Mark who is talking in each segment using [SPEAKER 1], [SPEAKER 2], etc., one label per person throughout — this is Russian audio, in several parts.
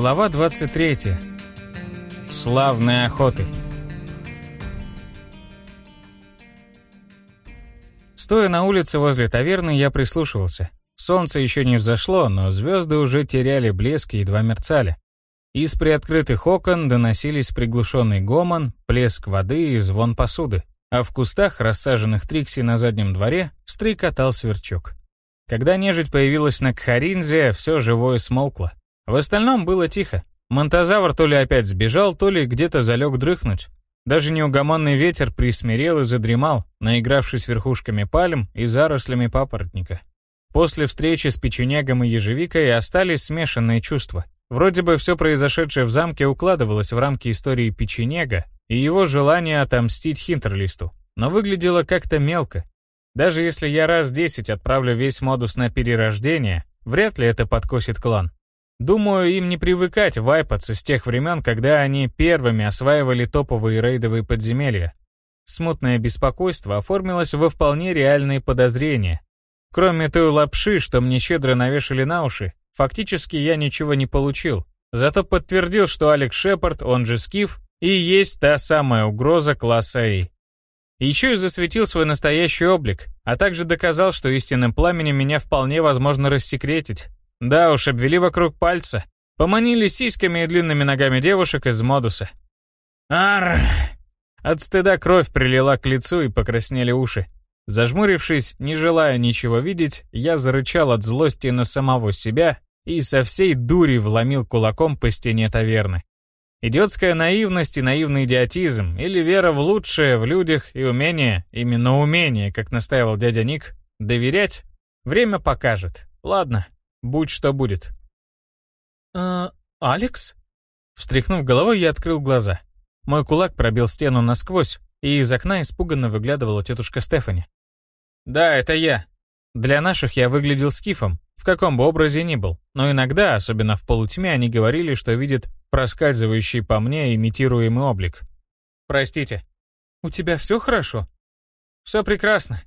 [SPEAKER 1] Глава 23. Славные охоты. Стоя на улице возле таверны, я прислушивался. Солнце еще не взошло, но звезды уже теряли блеск и едва мерцали. Из приоткрытых окон доносились приглушенный гомон, плеск воды и звон посуды, а в кустах, рассаженных Трикси на заднем дворе, стрекотал сверчок. Когда нежить появилась на Кхаринзе, все живое смолкло. В остальном было тихо. Монтозавр то ли опять сбежал, то ли где-то залег дрыхнуть. Даже неугомонный ветер присмирел и задремал, наигравшись верхушками пальм и зарослями папоротника. После встречи с печенягом и ежевикой остались смешанные чувства. Вроде бы все произошедшее в замке укладывалось в рамки истории печенега и его желания отомстить Хинтерлисту, но выглядело как-то мелко. Даже если я раз десять отправлю весь модус на перерождение, вряд ли это подкосит клан. Думаю, им не привыкать вайпаться с тех времен, когда они первыми осваивали топовые рейдовые подземелья. Смутное беспокойство оформилось во вполне реальные подозрения. Кроме той лапши, что мне щедро навешали на уши, Фактически я ничего не получил. Зато подтвердил, что Алекс Шепард, он же Скиф, и есть та самая угроза класса А. Еще и засветил свой настоящий облик, а также доказал, что истинным пламенем меня вполне возможно рассекретить. Да уж, обвели вокруг пальца. Поманили сиськами и длинными ногами девушек из модуса. Ар! От стыда кровь прилила к лицу и покраснели уши. Зажмурившись, не желая ничего видеть, я зарычал от злости на самого себя и со всей дури вломил кулаком по стене таверны. Идиотская наивность и наивный идиотизм, или вера в лучшее в людях и умение, именно умение, как настаивал дядя Ник, доверять, время покажет. Ладно, будь что будет. «Э, Алекс?» Встряхнув головой, я открыл глаза. Мой кулак пробил стену насквозь, и из окна испуганно выглядывала тетушка Стефани. «Да, это я. Для наших я выглядел скифом, в каком бы образе ни был, но иногда, особенно в полутьме, они говорили, что видят проскальзывающий по мне имитируемый облик. Простите. У тебя все хорошо? Все прекрасно.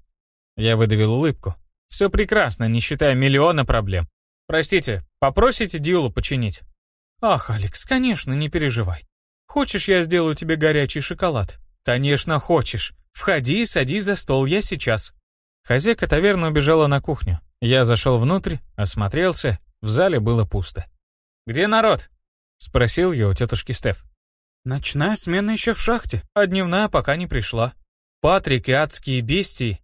[SPEAKER 1] Я выдавил улыбку. Все прекрасно, не считая миллиона проблем. Простите, попросите Диулу починить? Ах, Алекс, конечно, не переживай. Хочешь, я сделаю тебе горячий шоколад? Конечно, хочешь. Входи и садись за стол, я сейчас. Хозяйка таверны убежала на кухню. Я зашел внутрь, осмотрелся, в зале было пусто. «Где народ?» — спросил я у тетушки Стеф. «Ночная смена еще в шахте, а дневная пока не пришла. Патрик и адские бестии...»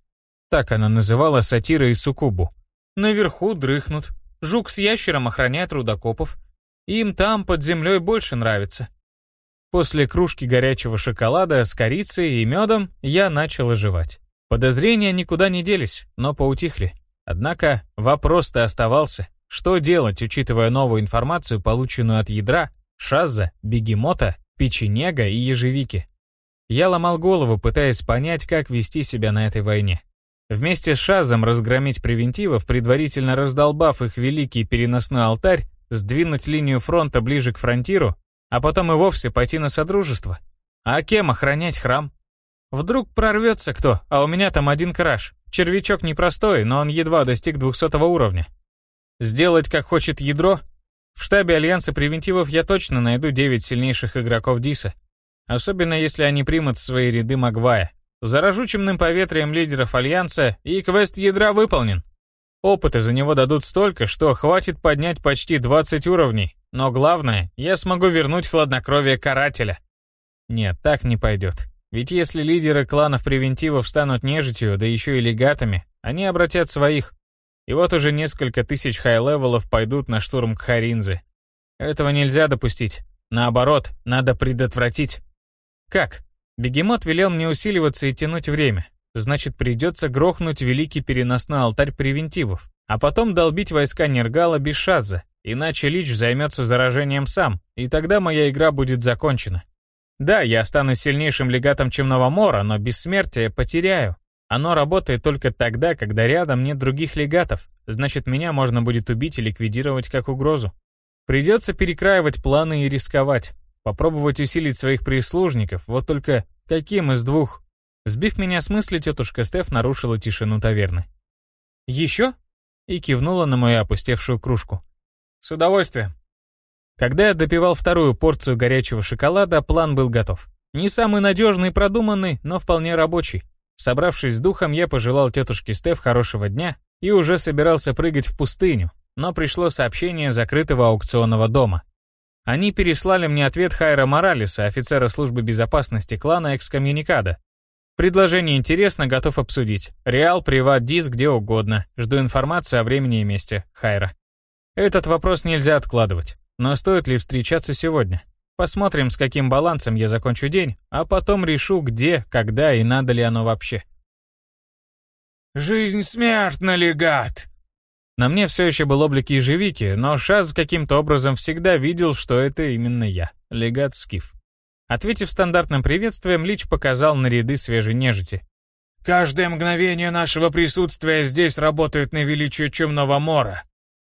[SPEAKER 1] Так она называла сатира и суккубу. «Наверху дрыхнут. Жук с ящером охраняет рудокопов. Им там, под землей, больше нравится». После кружки горячего шоколада с корицей и медом я начал оживать. Подозрения никуда не делись, но поутихли. Однако вопрос-то оставался. Что делать, учитывая новую информацию, полученную от ядра, шазза, бегемота, печенега и ежевики? Я ломал голову, пытаясь понять, как вести себя на этой войне. Вместе с Шазом разгромить превентивов, предварительно раздолбав их великий переносной алтарь, сдвинуть линию фронта ближе к фронтиру, а потом и вовсе пойти на Содружество. А кем охранять храм? Вдруг прорвется кто, а у меня там один краш. Червячок непростой, но он едва достиг 200 уровня. Сделать как хочет ядро? В штабе Альянса превентивов я точно найду 9 сильнейших игроков Диса. Особенно если они примут в свои ряды Магвая. Заражу чемным поветрием лидеров Альянса, и квест ядра выполнен. Опыта за него дадут столько, что хватит поднять почти 20 уровней. Но главное, я смогу вернуть хладнокровие карателя. Нет, так не пойдет. Ведь если лидеры кланов превентивов станут нежитью, да еще и легатами, они обратят своих. И вот уже несколько тысяч хай-левелов пойдут на штурм Кхаринзы. Этого нельзя допустить. Наоборот, надо предотвратить. Как? Бегемот велел мне усиливаться и тянуть время. Значит, придется грохнуть великий переносной алтарь превентивов, а потом долбить войска Нергала без шаза, иначе Лич займется заражением сам, и тогда моя игра будет закончена. Да, я останусь сильнейшим легатом Чемного Мора, но бессмертие потеряю. Оно работает только тогда, когда рядом нет других легатов, значит меня можно будет убить и ликвидировать как угрозу. Придется перекраивать планы и рисковать. Попробовать усилить своих прислужников, вот только каким из двух? Сбив меня с мысли, тетушка Стеф нарушила тишину таверны. «Еще?» и кивнула на мою опустевшую кружку. «С удовольствием». Когда я допивал вторую порцию горячего шоколада, план был готов. Не самый надежный и продуманный, но вполне рабочий. Собравшись с духом, я пожелал тетушке Стеф хорошего дня и уже собирался прыгать в пустыню, но пришло сообщение закрытого аукционного дома. Они переслали мне ответ Хайра Моралеса, офицера службы безопасности клана Экскоммуникада. Предложение интересно, готов обсудить. Реал, приват, диск, где угодно. Жду информации о времени и месте. Хайра. Этот вопрос нельзя откладывать. Но стоит ли встречаться сегодня? Посмотрим, с каким балансом я закончу день, а потом решу, где, когда и надо ли оно вообще.
[SPEAKER 2] «Жизнь смертна, легат!»
[SPEAKER 1] На мне все еще был облик ежевики, но Шаз каким-то образом всегда видел, что это именно я, легат Скиф. Ответив стандартным приветствием, Лич показал на ряды свежей нежити.
[SPEAKER 2] «Каждое мгновение нашего присутствия здесь работает на величие Чумного Мора.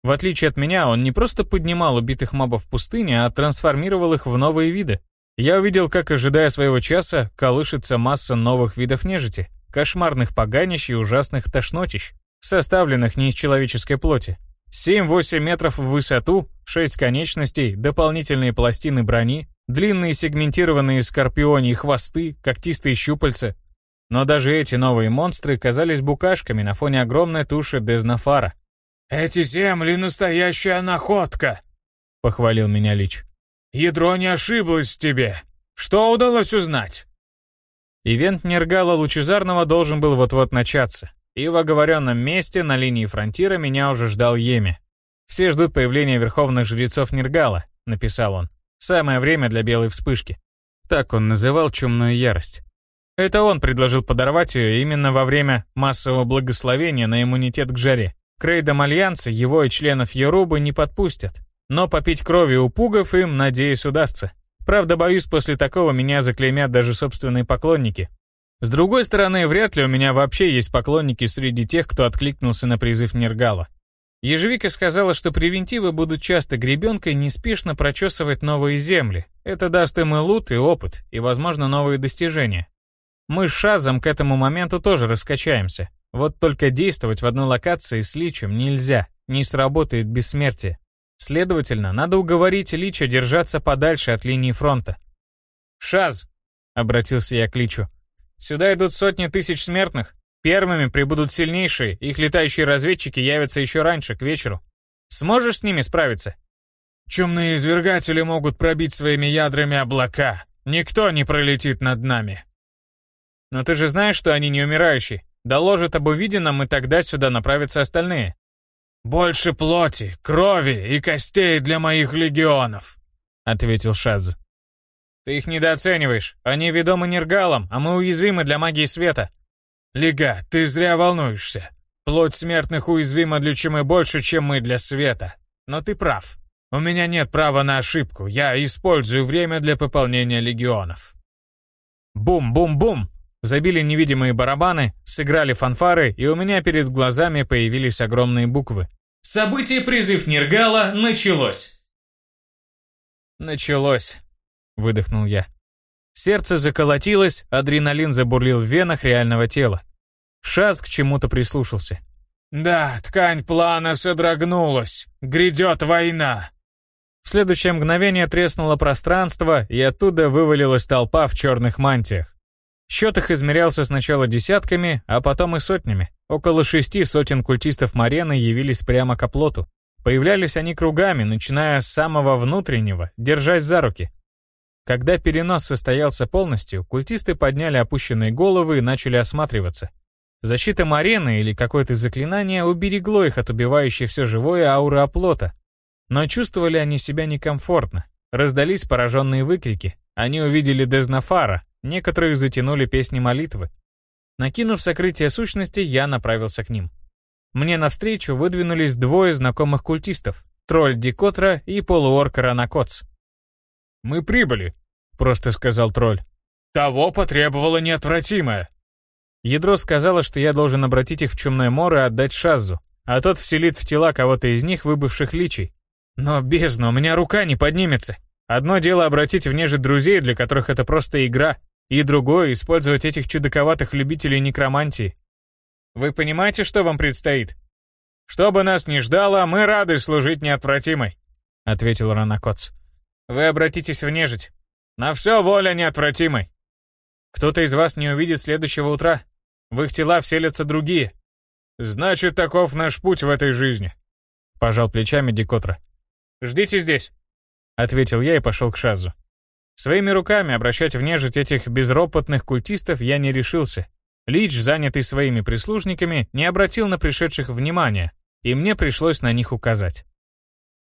[SPEAKER 1] В отличие от меня, он не просто поднимал убитых мобов в пустыне, а трансформировал их в новые виды. Я увидел, как, ожидая своего часа, колышется масса новых видов нежити, кошмарных поганищ и ужасных тошнотищ, составленных не из человеческой плоти. 7-8 метров в высоту, 6 конечностей, дополнительные пластины брони, длинные сегментированные скорпионьи хвосты, когтистые щупальца. Но даже эти новые монстры казались букашками на фоне огромной туши Дезнафара.
[SPEAKER 2] «Эти земли — настоящая находка!»
[SPEAKER 1] — похвалил меня Лич.
[SPEAKER 2] «Ядро не ошиблось в тебе. Что удалось узнать?»
[SPEAKER 1] Ивент Нергала Лучезарного должен был вот-вот начаться, и в оговоренном месте на линии фронтира меня уже ждал Еми. «Все ждут появления верховных жрецов Нергала», — написал он. «Самое время для белой вспышки». Так он называл чумную ярость. Это он предложил подорвать ее именно во время массового благословения на иммунитет к жаре. К рейдам Альянса его и членов Йорубы не подпустят. Но попить крови у пугов им, надеюсь, удастся. Правда, боюсь, после такого меня заклеймят даже собственные поклонники. С другой стороны, вряд ли у меня вообще есть поклонники среди тех, кто откликнулся на призыв Нергала. Ежевика сказала, что превентивы будут часто гребенкой неспешно прочесывать новые земли. Это даст им и лут, и опыт, и, возможно, новые достижения. Мы с Шазом к этому моменту тоже раскачаемся. Вот только действовать в одной локации с Личем нельзя, не сработает бессмертие. Следовательно, надо уговорить Лича держаться подальше от линии фронта. «Шаз!» — обратился я к Личу. «Сюда идут сотни тысяч смертных. Первыми прибудут сильнейшие, их летающие разведчики явятся еще раньше, к вечеру. Сможешь с ними справиться?»
[SPEAKER 2] «Чумные извергатели могут пробить своими ядрами облака. Никто не пролетит над нами».
[SPEAKER 1] «Но ты же знаешь, что они не умирающие. Доложат об увиденном, и тогда сюда направятся остальные.
[SPEAKER 2] «Больше плоти, крови и костей для моих легионов», — ответил Шаз.
[SPEAKER 1] «Ты их недооцениваешь. Они ведомы Нергалом, а мы уязвимы для магии света».
[SPEAKER 2] «Лига, ты зря волнуешься. Плоть смертных уязвима для чумы больше, чем мы для света. Но ты прав. У меня нет права на ошибку. Я использую время для пополнения легионов».
[SPEAKER 1] Бум-бум-бум! Забили невидимые барабаны, сыграли фанфары, и у меня перед глазами появились огромные буквы.
[SPEAKER 3] Событие призыв Нергала началось.
[SPEAKER 1] Началось, выдохнул я. Сердце заколотилось, адреналин забурлил в венах реального тела. Шаз к чему-то прислушался.
[SPEAKER 2] «Да, ткань плана содрогнулась. Грядет война!»
[SPEAKER 1] В следующее мгновение треснуло пространство, и оттуда вывалилась толпа в черных мантиях. Счет их измерялся сначала десятками, а потом и сотнями. Около шести сотен культистов Марены явились прямо к оплоту. Появлялись они кругами, начиная с самого внутреннего, держась за руки. Когда перенос состоялся полностью, культисты подняли опущенные головы и начали осматриваться. Защита Марены или какое-то заклинание уберегло их от убивающей все живое ауры оплота. Но чувствовали они себя некомфортно. Раздались пораженные выкрики. Они увидели Дезнафара, Некоторые затянули песни молитвы. Накинув сокрытие сущности, я направился к ним. Мне навстречу выдвинулись двое знакомых культистов — тролль Дикотра и полуорк Ранакоц.
[SPEAKER 2] «Мы прибыли», — просто сказал тролль. «Того потребовало неотвратимое».
[SPEAKER 1] Ядро сказала, что я должен обратить их в чумное море и отдать Шазу, а тот вселит в тела кого-то из них выбывших личий. Но бездна, у меня рука не поднимется. Одно дело обратить в нежить друзей, для которых это просто игра, и другое — использовать этих чудаковатых любителей некромантии. Вы понимаете, что вам предстоит? Что бы нас ни ждало, мы рады служить неотвратимой. — ответил Ранакоц.
[SPEAKER 2] «Вы обратитесь в нежить. На все воля неотвратимой. Кто-то из вас не увидит следующего утра. В их тела вселятся другие. Значит, таков наш путь в этой жизни», — пожал плечами Декотра. «Ждите здесь», — ответил я и пошел к Шазу. Своими руками обращать в нежить этих безропотных культистов я не решился. Лич, занятый своими прислужниками, не обратил на пришедших внимания, и мне пришлось на них указать.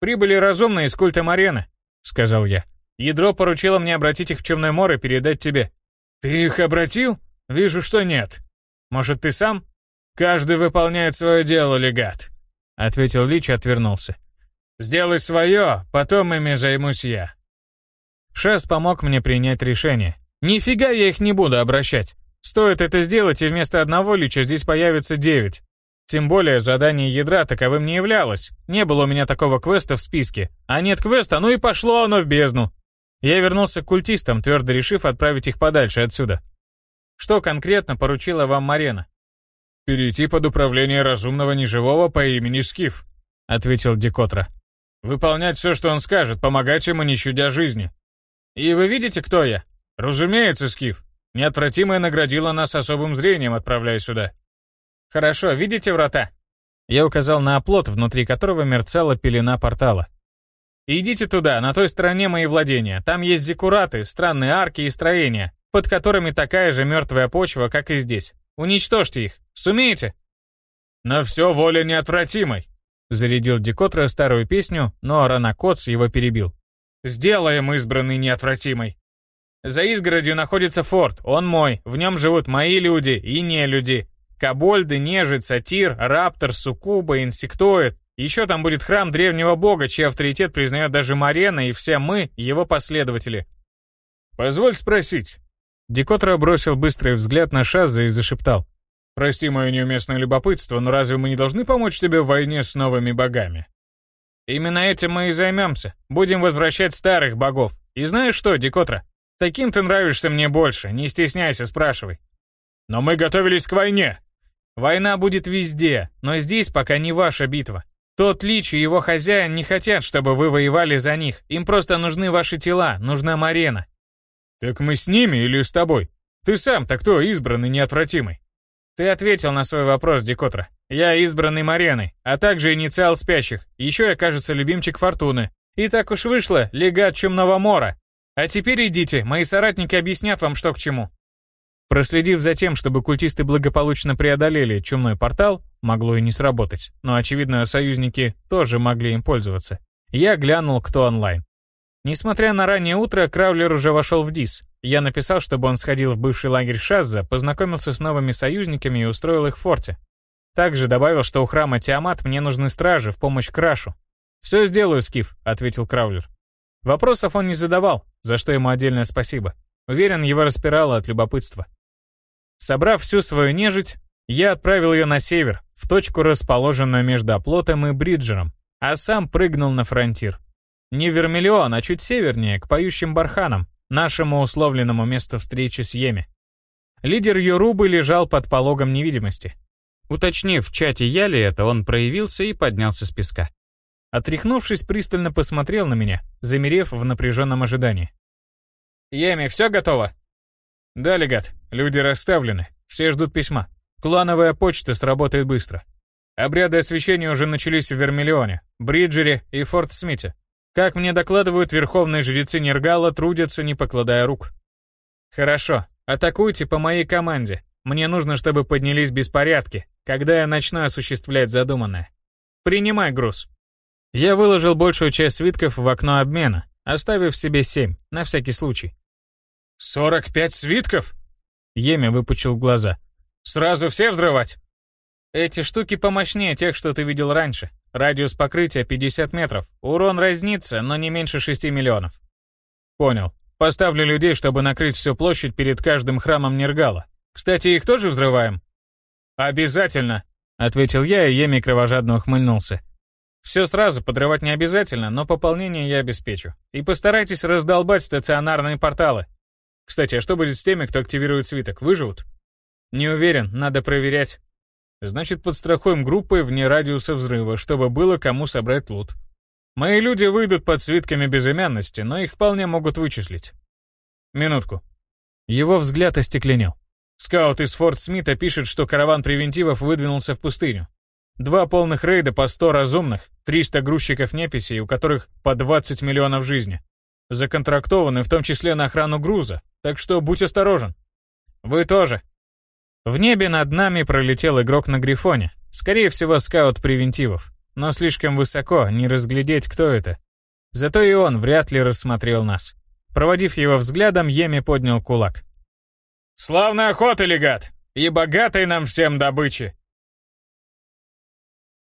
[SPEAKER 2] «Прибыли разумные из культа Марены», — сказал я. «Ядро поручило мне обратить их в Черное море и передать тебе». «Ты их обратил? Вижу, что нет. Может, ты сам?» «Каждый выполняет свое дело, легат», — ответил Лич и отвернулся. «Сделай свое, потом ими займусь я». Шест помог мне принять решение. Нифига я их не буду обращать. Стоит это сделать, и вместо одного лича здесь появится девять. Тем более задание ядра таковым не являлось. Не было у меня такого квеста в списке. А нет квеста, ну и пошло оно в бездну. Я вернулся к культистам, твердо решив отправить их подальше отсюда. Что конкретно поручила вам Марена? «Перейти под управление разумного неживого по имени Скиф», — ответил Декотра. «Выполнять все, что он скажет, помогать ему, не щадя жизни». «И вы видите, кто я?» «Разумеется, Скиф. Неотвратимая наградила нас особым зрением, отправляя сюда».
[SPEAKER 1] «Хорошо, видите врата?» Я указал на оплот, внутри которого мерцала пелена портала. «Идите туда, на той стороне мои владения. Там есть зиккураты, странные арки и строения, под которыми такая же мертвая почва, как и здесь. Уничтожьте их. Сумеете?»
[SPEAKER 2] «На все воля неотвратимой», — зарядил Декотра старую песню, но Ранакоц его перебил. «Сделаем избранный неотвратимой».
[SPEAKER 1] За изгородью находится форт, он мой, в нем живут мои люди и не люди. Кобольды, нежить, сатир, раптор, суккуба, инсектоид. Еще там будет храм древнего бога, чей авторитет признает даже Марена и все мы, его последователи.
[SPEAKER 2] «Позволь спросить».
[SPEAKER 1] Декотра бросил быстрый взгляд на Шаза и зашептал.
[SPEAKER 2] «Прости мое неуместное любопытство, но разве мы не должны помочь тебе в войне с новыми богами?»
[SPEAKER 1] «Именно этим мы и займемся. Будем возвращать старых богов. И знаешь что, Декотра? Таким ты нравишься мне больше, не стесняйся, спрашивай».
[SPEAKER 2] «Но мы готовились к войне»,
[SPEAKER 1] Война будет везде, но здесь пока не ваша битва. Тот Лич и его хозяин не хотят, чтобы вы воевали за них. Им просто нужны ваши тела, нужна Марена.
[SPEAKER 2] Так мы с ними или с тобой? Ты сам-то кто избранный неотвратимый?
[SPEAKER 1] Ты ответил на свой вопрос, Декотра. Я избранный Марены, а также инициал спящих. Еще я, кажется, любимчик Фортуны. И так уж вышло, легат Чумного Мора. А теперь идите, мои соратники объяснят вам, что к чему. Проследив за тем, чтобы культисты благополучно преодолели чумной портал, могло и не сработать, но, очевидно, союзники тоже могли им пользоваться. Я глянул, кто онлайн. Несмотря на раннее утро, Краулер уже вошел в ДИС. Я написал, чтобы он сходил в бывший лагерь Шазза, познакомился с новыми союзниками и устроил их в форте. Также добавил, что у храма Тиамат мне нужны стражи в помощь Крашу. «Все сделаю, Скиф», — ответил Краулер. Вопросов он не задавал, за что ему отдельное спасибо. Уверен, его распирало от любопытства. Собрав всю свою нежить, я отправил ее на север, в точку, расположенную между оплотом и бриджером, а сам прыгнул на фронтир. Не в Вермиллион, а чуть севернее, к поющим барханам, нашему условленному месту встречи с Йеми. Лидер Йорубы лежал под пологом невидимости. Уточнив в чате я ли это, он проявился и поднялся с песка. Отряхнувшись, пристально посмотрел на меня, замерев в напряженном ожидании. «Йеми, все готово?» «Да, легат, люди расставлены, все ждут письма. Клановая почта сработает быстро. Обряды освящения уже начались в Вермиллионе, Бриджере и Форт Смите. Как мне докладывают, верховные жрецы Нергала трудятся, не покладая рук. Хорошо, атакуйте по моей команде. Мне нужно, чтобы поднялись беспорядки, когда я начну осуществлять задуманное. Принимай груз. Я выложил большую часть свитков в окно обмена, оставив себе семь, на всякий случай.
[SPEAKER 2] «Сорок пять свитков?»
[SPEAKER 1] Еме выпучил глаза.
[SPEAKER 2] «Сразу все взрывать?»
[SPEAKER 1] «Эти штуки помощнее тех, что ты видел раньше. Радиус покрытия 50 метров. Урон разнится, но не меньше 6 миллионов».
[SPEAKER 2] «Понял. Поставлю людей, чтобы накрыть всю площадь перед каждым храмом Нергала. Кстати, их тоже взрываем?» «Обязательно!» — ответил я, и Еми кровожадно ухмыльнулся.
[SPEAKER 1] Все сразу подрывать не обязательно, но пополнение я обеспечу. И постарайтесь раздолбать стационарные порталы. Кстати, а что будет с теми, кто активирует свиток? Выживут? Не уверен, надо проверять. Значит, подстрахуем группы вне радиуса взрыва, чтобы было кому собрать лут.
[SPEAKER 2] Мои люди выйдут под свитками безымянности, но их вполне могут вычислить. Минутку. Его взгляд остекленел. Скаут из Форт Смита пишет, что караван превентивов выдвинулся в пустыню. Два полных рейда по 100 разумных, 300 грузчиков неписей, у которых по 20 миллионов жизни. Законтрактованы в том числе на охрану груза, так что будь осторожен. Вы тоже. В небе над нами пролетел игрок на Грифоне. Скорее всего, скаут превентивов. Но слишком высоко, не разглядеть, кто это. Зато и он вряд ли рассмотрел нас. Проводив его взглядом, Еми поднял кулак. «Славная охота, легат! И богатой нам всем добычи!